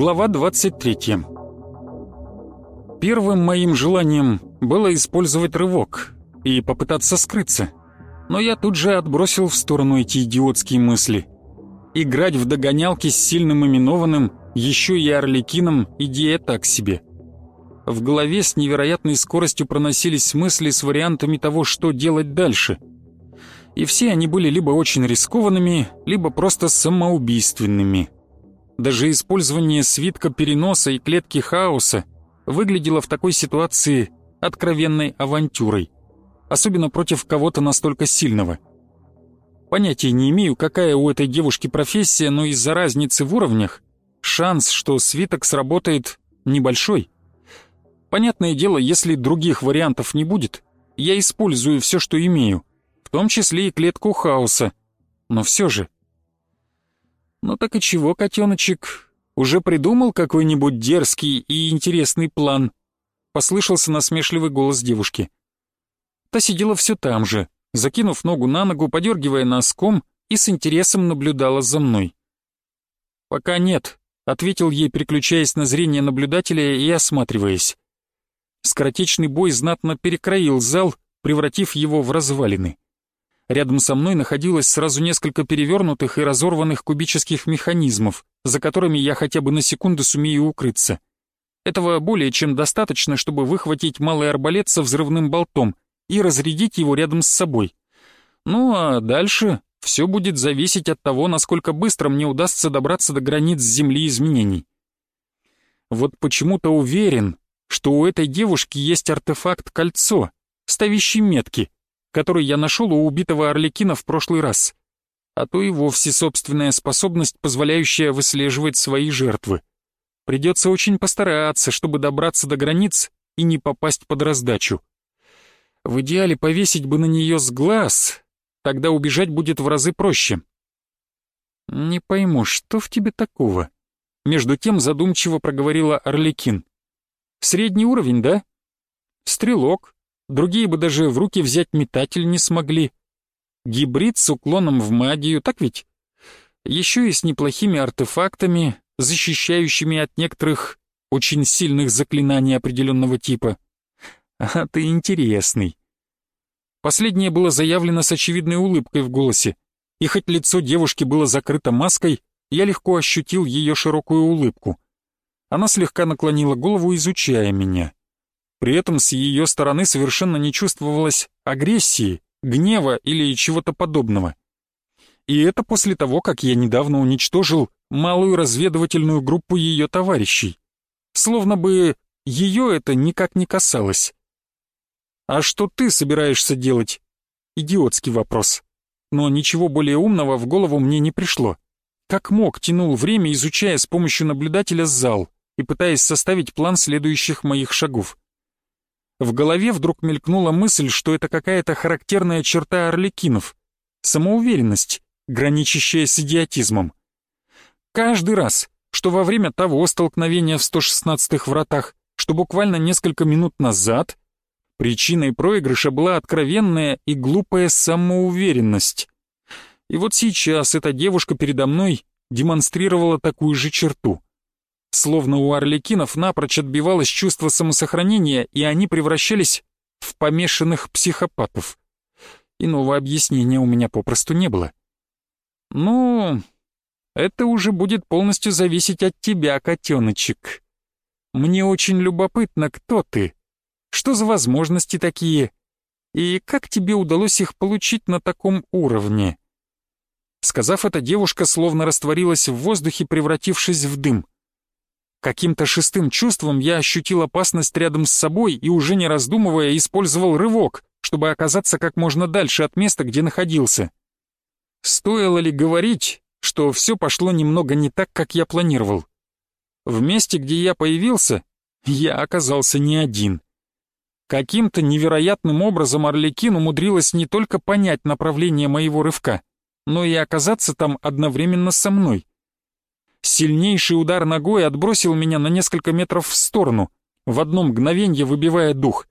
Глава 23 Первым моим желанием было использовать рывок и попытаться скрыться, но я тут же отбросил в сторону эти идиотские мысли. Играть в догонялки с сильным именованным, еще и Орликином, идея так себе. В голове с невероятной скоростью проносились мысли с вариантами того, что делать дальше. И все они были либо очень рискованными, либо просто самоубийственными – даже использование свитка переноса и клетки хаоса выглядело в такой ситуации откровенной авантюрой, особенно против кого-то настолько сильного. Понятия не имею, какая у этой девушки профессия, но из-за разницы в уровнях шанс, что свиток сработает, небольшой. Понятное дело, если других вариантов не будет, я использую все, что имею, в том числе и клетку хаоса, но все же «Ну так и чего, котеночек? Уже придумал какой-нибудь дерзкий и интересный план?» Послышался насмешливый голос девушки. Та сидела все там же, закинув ногу на ногу, подергивая носком и с интересом наблюдала за мной. «Пока нет», — ответил ей, переключаясь на зрение наблюдателя и осматриваясь. Скоротечный бой знатно перекроил зал, превратив его в развалины. Рядом со мной находилось сразу несколько перевернутых и разорванных кубических механизмов, за которыми я хотя бы на секунду сумею укрыться. Этого более чем достаточно, чтобы выхватить малый арбалет со взрывным болтом и разрядить его рядом с собой. Ну а дальше все будет зависеть от того, насколько быстро мне удастся добраться до границ Земли изменений. Вот почему-то уверен, что у этой девушки есть артефакт-кольцо, ставящий метки — который я нашел у убитого Орликина в прошлый раз, а то и вовсе собственная способность, позволяющая выслеживать свои жертвы. Придется очень постараться, чтобы добраться до границ и не попасть под раздачу. В идеале повесить бы на нее с глаз, тогда убежать будет в разы проще. «Не пойму, что в тебе такого?» Между тем задумчиво проговорила Орликин. «Средний уровень, да?» «Стрелок, Другие бы даже в руки взять метатель не смогли. Гибрид с уклоном в магию, так ведь? Еще и с неплохими артефактами, защищающими от некоторых очень сильных заклинаний определенного типа. А ты интересный. Последнее было заявлено с очевидной улыбкой в голосе, и хоть лицо девушки было закрыто маской, я легко ощутил ее широкую улыбку. Она слегка наклонила голову, изучая меня. При этом с ее стороны совершенно не чувствовалось агрессии, гнева или чего-то подобного. И это после того, как я недавно уничтожил малую разведывательную группу ее товарищей. Словно бы ее это никак не касалось. «А что ты собираешься делать?» Идиотский вопрос. Но ничего более умного в голову мне не пришло. Как мог, тянул время, изучая с помощью наблюдателя зал и пытаясь составить план следующих моих шагов. В голове вдруг мелькнула мысль, что это какая-то характерная черта орликинов. Самоуверенность, граничащая с идиотизмом. Каждый раз, что во время того столкновения в 116-х вратах, что буквально несколько минут назад, причиной проигрыша была откровенная и глупая самоуверенность. И вот сейчас эта девушка передо мной демонстрировала такую же черту — Словно у орликинов напрочь отбивалось чувство самосохранения, и они превращались в помешанных психопатов. Иного объяснения у меня попросту не было. «Ну, это уже будет полностью зависеть от тебя, котеночек. Мне очень любопытно, кто ты, что за возможности такие, и как тебе удалось их получить на таком уровне?» Сказав это, девушка словно растворилась в воздухе, превратившись в дым. Каким-то шестым чувством я ощутил опасность рядом с собой и уже не раздумывая использовал рывок, чтобы оказаться как можно дальше от места, где находился. Стоило ли говорить, что все пошло немного не так, как я планировал? В месте, где я появился, я оказался не один. Каким-то невероятным образом Орликин умудрилась не только понять направление моего рывка, но и оказаться там одновременно со мной. Сильнейший удар ногой отбросил меня на несколько метров в сторону, в одно мгновенье выбивая дух.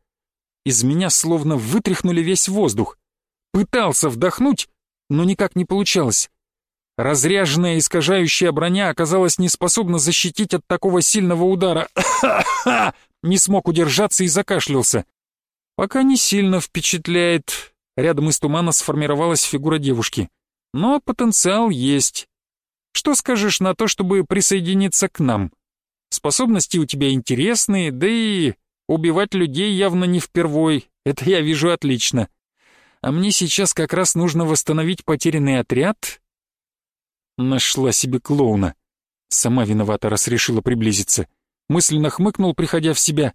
Из меня словно вытряхнули весь воздух. Пытался вдохнуть, но никак не получалось. Разряженная искажающая броня оказалась неспособна защитить от такого сильного удара. Не смог удержаться и закашлялся. Пока не сильно впечатляет. Рядом из тумана сформировалась фигура девушки. Но потенциал есть. Что скажешь на то, чтобы присоединиться к нам? Способности у тебя интересные, да и убивать людей явно не впервой, это я вижу отлично. А мне сейчас как раз нужно восстановить потерянный отряд. Нашла себе клоуна. Сама виновата, раз решила приблизиться. Мысленно хмыкнул, приходя в себя,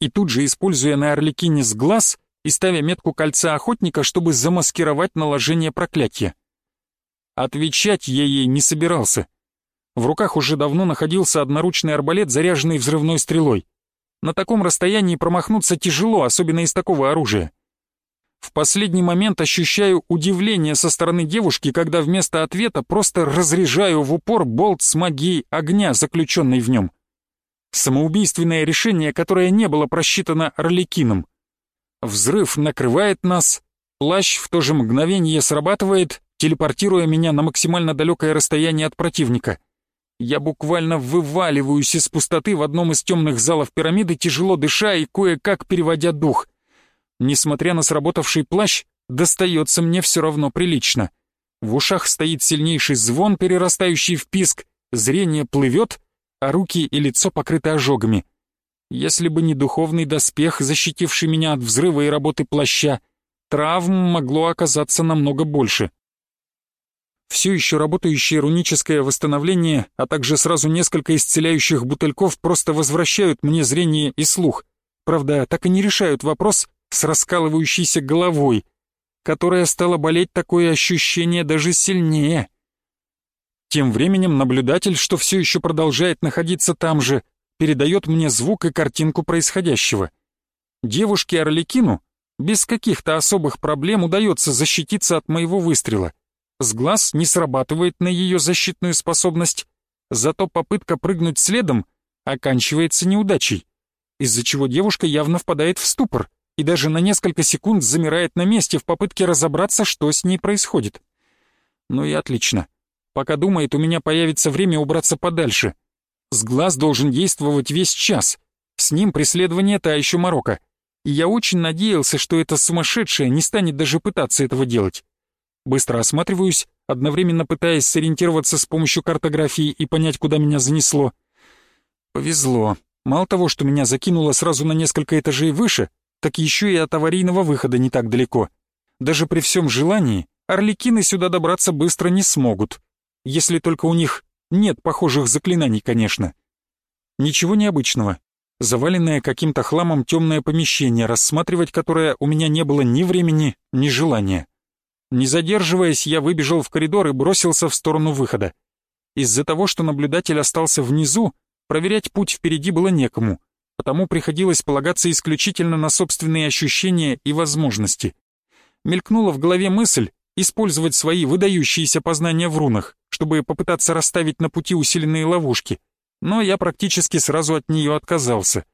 и тут же, используя на Орликине с глаз и ставя метку кольца охотника, чтобы замаскировать наложение проклятия. Отвечать я ей не собирался. В руках уже давно находился одноручный арбалет, заряженный взрывной стрелой. На таком расстоянии промахнуться тяжело, особенно из такого оружия. В последний момент ощущаю удивление со стороны девушки, когда вместо ответа просто разряжаю в упор болт с магией огня, заключенный в нем. Самоубийственное решение, которое не было просчитано Орликином. Взрыв накрывает нас, плащ в то же мгновение срабатывает, телепортируя меня на максимально далекое расстояние от противника. Я буквально вываливаюсь из пустоты в одном из темных залов пирамиды, тяжело дыша и кое-как переводя дух. Несмотря на сработавший плащ, достается мне все равно прилично. В ушах стоит сильнейший звон, перерастающий в писк, зрение плывет, а руки и лицо покрыты ожогами. Если бы не духовный доспех, защитивший меня от взрыва и работы плаща, травм могло оказаться намного больше. Все еще работающее руническое восстановление, а также сразу несколько исцеляющих бутыльков просто возвращают мне зрение и слух. Правда, так и не решают вопрос с раскалывающейся головой, которая стала болеть такое ощущение даже сильнее. Тем временем наблюдатель, что все еще продолжает находиться там же, передает мне звук и картинку происходящего. Девушке Орликину без каких-то особых проблем удается защититься от моего выстрела — с глаз не срабатывает на ее защитную способность, зато попытка прыгнуть следом оканчивается неудачей, из-за чего девушка явно впадает в ступор и даже на несколько секунд замирает на месте в попытке разобраться, что с ней происходит. Ну и отлично. Пока думает, у меня появится время убраться подальше. С глаз должен действовать весь час. С ним преследование та еще морока. И я очень надеялся, что эта сумасшедшая не станет даже пытаться этого делать. Быстро осматриваюсь, одновременно пытаясь сориентироваться с помощью картографии и понять, куда меня занесло. Повезло. Мало того, что меня закинуло сразу на несколько этажей выше, так еще и от аварийного выхода не так далеко. Даже при всем желании орликины сюда добраться быстро не смогут. Если только у них нет похожих заклинаний, конечно. Ничего необычного. Заваленное каким-то хламом темное помещение, рассматривать которое у меня не было ни времени, ни желания. Не задерживаясь, я выбежал в коридор и бросился в сторону выхода. Из-за того, что наблюдатель остался внизу, проверять путь впереди было некому, потому приходилось полагаться исключительно на собственные ощущения и возможности. Мелькнула в голове мысль использовать свои выдающиеся познания в рунах, чтобы попытаться расставить на пути усиленные ловушки, но я практически сразу от нее отказался.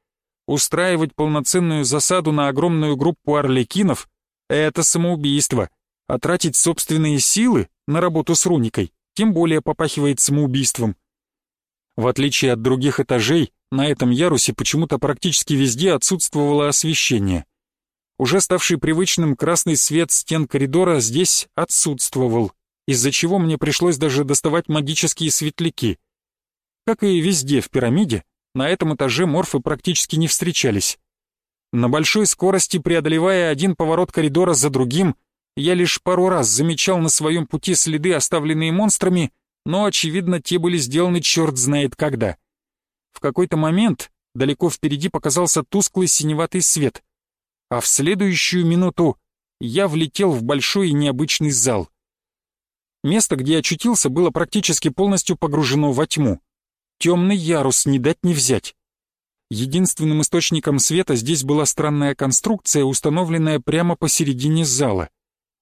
Устраивать полноценную засаду на огромную группу орликинов — это самоубийство — а тратить собственные силы на работу с руникой тем более попахивает самоубийством. В отличие от других этажей, на этом ярусе почему-то практически везде отсутствовало освещение. Уже ставший привычным красный свет стен коридора здесь отсутствовал, из-за чего мне пришлось даже доставать магические светляки. Как и везде в пирамиде, на этом этаже морфы практически не встречались. На большой скорости, преодолевая один поворот коридора за другим, я лишь пару раз замечал на своем пути следы, оставленные монстрами, но, очевидно, те были сделаны черт знает когда. В какой-то момент далеко впереди показался тусклый синеватый свет, а в следующую минуту я влетел в большой и необычный зал. Место, где очутился, было практически полностью погружено во тьму. Темный ярус не дать не взять. Единственным источником света здесь была странная конструкция, установленная прямо посередине зала.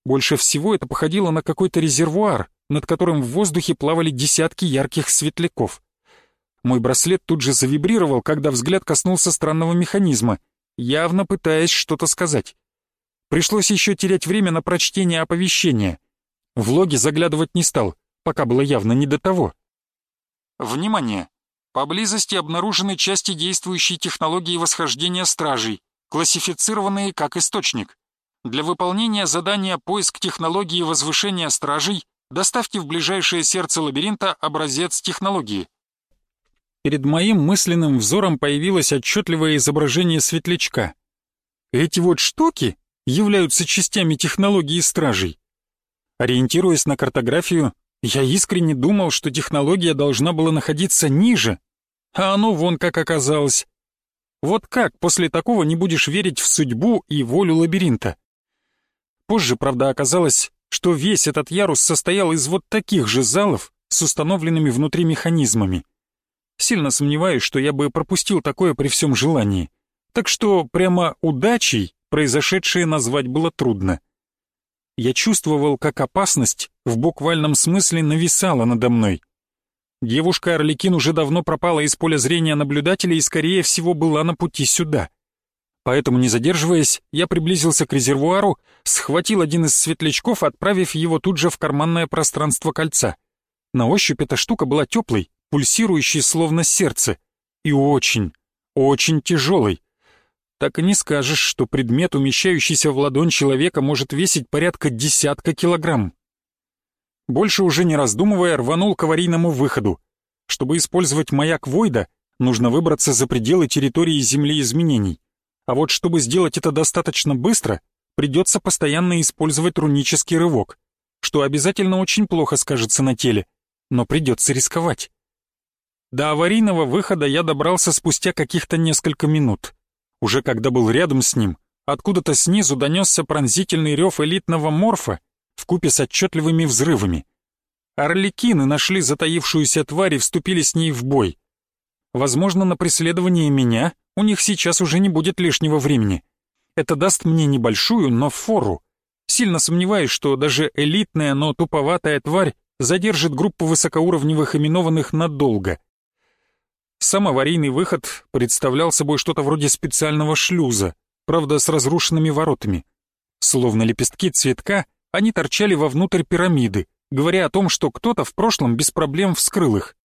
Больше всего это походило на какой-то резервуар, над которым в воздухе плавали десятки ярких светляков. Мой браслет тут же завибрировал, когда взгляд коснулся странного механизма, явно пытаясь что-то сказать. Пришлось еще терять время на прочтение оповещения. В логи заглядывать не стал, пока было явно не до того. Внимание! Поблизости обнаружены части действующей технологии восхождения стражей, классифицированные как источник. Для выполнения задания «Поиск технологии возвышения стражей» доставьте в ближайшее сердце лабиринта образец технологии. Перед моим мысленным взором появилось отчетливое изображение светлячка. Эти вот штуки являются частями технологии стражей. Ориентируясь на картографию, я искренне думал, что технология должна была находиться ниже, а оно вон как оказалось. Вот как после такого не будешь верить в судьбу и волю лабиринта? Позже, правда, оказалось, что весь этот ярус состоял из вот таких же залов с установленными внутри механизмами. Сильно сомневаюсь, что я бы пропустил такое при всем желании. Так что прямо удачей произошедшее назвать было трудно. Я чувствовал, как опасность в буквальном смысле нависала надо мной. Девушка Орликин уже давно пропала из поля зрения наблюдателя и, скорее всего, была на пути сюда. Поэтому, не задерживаясь, я приблизился к резервуару, схватил один из светлячков, отправив его тут же в карманное пространство кольца. На ощупь эта штука была теплой, пульсирующей словно сердце, и очень, очень тяжелой так и не скажешь, что предмет, умещающийся в ладонь человека, может весить порядка десятка килограмм. Больше уже не раздумывая, рванул к аварийному выходу. Чтобы использовать маяк Войда, нужно выбраться за пределы территории Земли изменений. А вот чтобы сделать это достаточно быстро, придется постоянно использовать рунический рывок, что обязательно очень плохо скажется на теле, но придется рисковать. До аварийного выхода я добрался спустя каких-то несколько минут. Уже когда был рядом с ним, откуда-то снизу донесся пронзительный рев элитного морфа вкупе с отчетливыми взрывами. Орликины нашли затаившуюся тварь и вступили с ней в бой. Возможно, на преследование меня у них сейчас уже не будет лишнего времени. Это даст мне небольшую, но фору. Сильно сомневаюсь, что даже элитная, но туповатая тварь задержит группу высокоуровневых именованных надолго — сам аварийный выход представлял собой что-то вроде специального шлюза, правда с разрушенными воротами. Словно лепестки цветка, они торчали вовнутрь пирамиды, говоря о том, что кто-то в прошлом без проблем вскрыл их.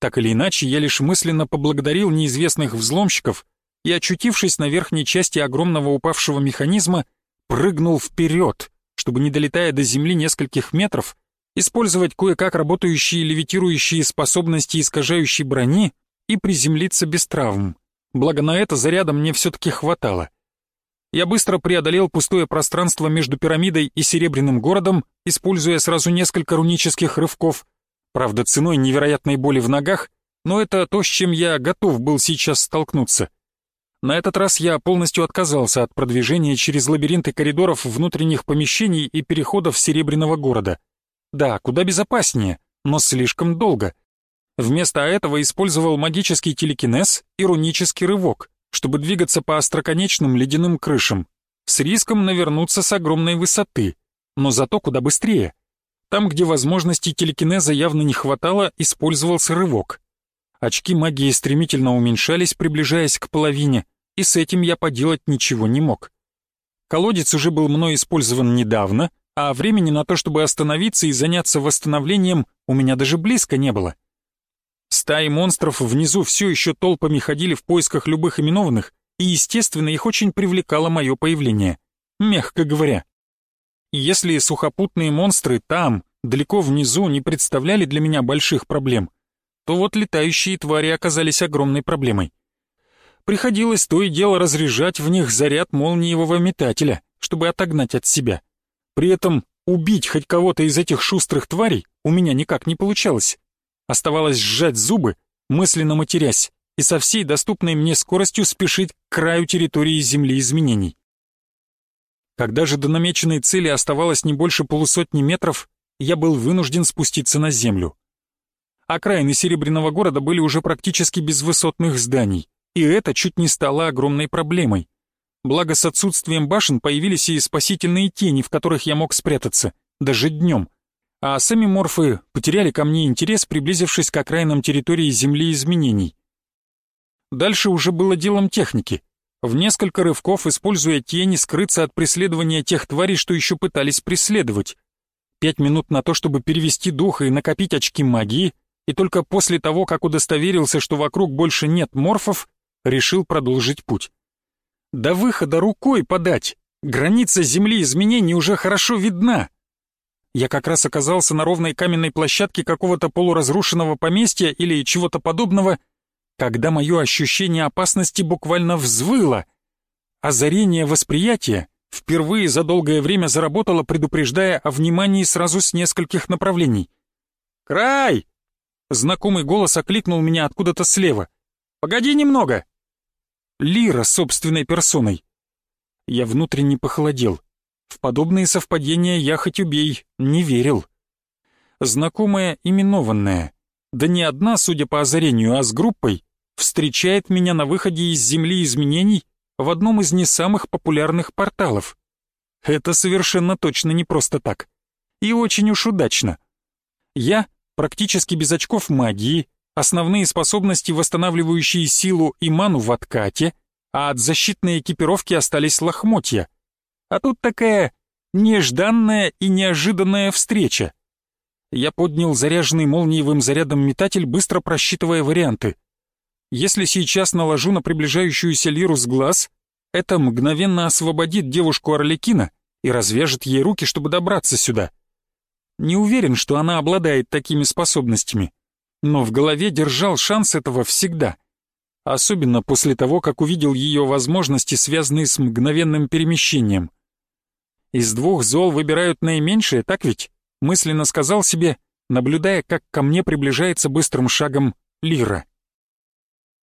Так или иначе, я лишь мысленно поблагодарил неизвестных взломщиков и, очутившись на верхней части огромного упавшего механизма, прыгнул вперед, чтобы, не долетая до земли нескольких метров, использовать кое-как работающие левитирующие способности искажающей брони и приземлиться без травм. Благо на это заряда мне все-таки хватало. Я быстро преодолел пустое пространство между пирамидой и Серебряным городом, используя сразу несколько рунических рывков, правда ценой невероятной боли в ногах, но это то, с чем я готов был сейчас столкнуться. На этот раз я полностью отказался от продвижения через лабиринты коридоров внутренних помещений и переходов Серебряного города. Да, куда безопаснее, но слишком долго — Вместо этого использовал магический телекинез и рунический рывок, чтобы двигаться по остроконечным ледяным крышам, с риском навернуться с огромной высоты, но зато куда быстрее. Там, где возможностей телекинеза явно не хватало, использовался рывок. Очки магии стремительно уменьшались, приближаясь к половине, и с этим я поделать ничего не мог. Колодец уже был мной использован недавно, а времени на то, чтобы остановиться и заняться восстановлением, у меня даже близко не было. Стаи монстров внизу все еще толпами ходили в поисках любых именованных, и, естественно, их очень привлекало мое появление, мягко говоря. Если сухопутные монстры там, далеко внизу, не представляли для меня больших проблем, то вот летающие твари оказались огромной проблемой. Приходилось то и дело разряжать в них заряд молниевого метателя, чтобы отогнать от себя. При этом убить хоть кого-то из этих шустрых тварей у меня никак не получалось. Оставалось сжать зубы, мысленно матерясь, и со всей доступной мне скоростью спешить к краю территории Земли изменений. Когда же до намеченной цели оставалось не больше полусотни метров, я был вынужден спуститься на Землю. Окраины Серебряного города были уже практически без высотных зданий, И это чуть не стало огромной проблемой. Благо с отсутствием башен появились и спасительные тени, в которых я мог спрятаться, даже днем. А сами морфы потеряли ко мне интерес, приблизившись к окраинам территории Земли изменений. Дальше уже было делом техники. В несколько рывков, используя тени, скрыться от преследования тех тварей, что еще пытались преследовать. Пять минут на то, чтобы перевести дух и накопить очки магии, и только после того, как удостоверился, что вокруг больше нет морфов, решил продолжить путь. До выхода рукой подать. Граница земли изменений уже хорошо видна. Я как раз оказался на ровной каменной площадке какого-то полуразрушенного поместья или чего-то подобного, когда мое ощущение опасности буквально взвыло. Озарение восприятия впервые за долгое время заработало, предупреждая о внимании сразу с нескольких направлений. «Край!» Знакомый голос окликнул меня откуда-то слева. «Погоди немного!» Лира собственной персоной. Я внутренне похолодел. В подобные совпадения я хоть убей, не верил. Знакомая именованная, да не одна, судя по озарению, а с группой, встречает меня на выходе из Земли изменений в одном из не самых популярных порталов. Это совершенно точно не просто так. И очень уж удачно. Я практически без очков магии, основные способности, восстанавливающие силу и ману в откате, а от защитной экипировки остались лохмотья. А тут такая нежданная и неожиданная встреча. Я поднял заряженный молниевым зарядом метатель, быстро просчитывая варианты. Если сейчас наложу на приближающуюся лиру с глаз, это мгновенно освободит девушку Орликина и развяжет ей руки, чтобы добраться сюда. Не уверен, что она обладает такими способностями, но в голове держал шанс этого всегда. Особенно после того, как увидел ее возможности, связанные с мгновенным перемещением. Из двух зол выбирают наименьшее, так ведь? Мысленно сказал себе, наблюдая, как ко мне приближается быстрым шагом Лира.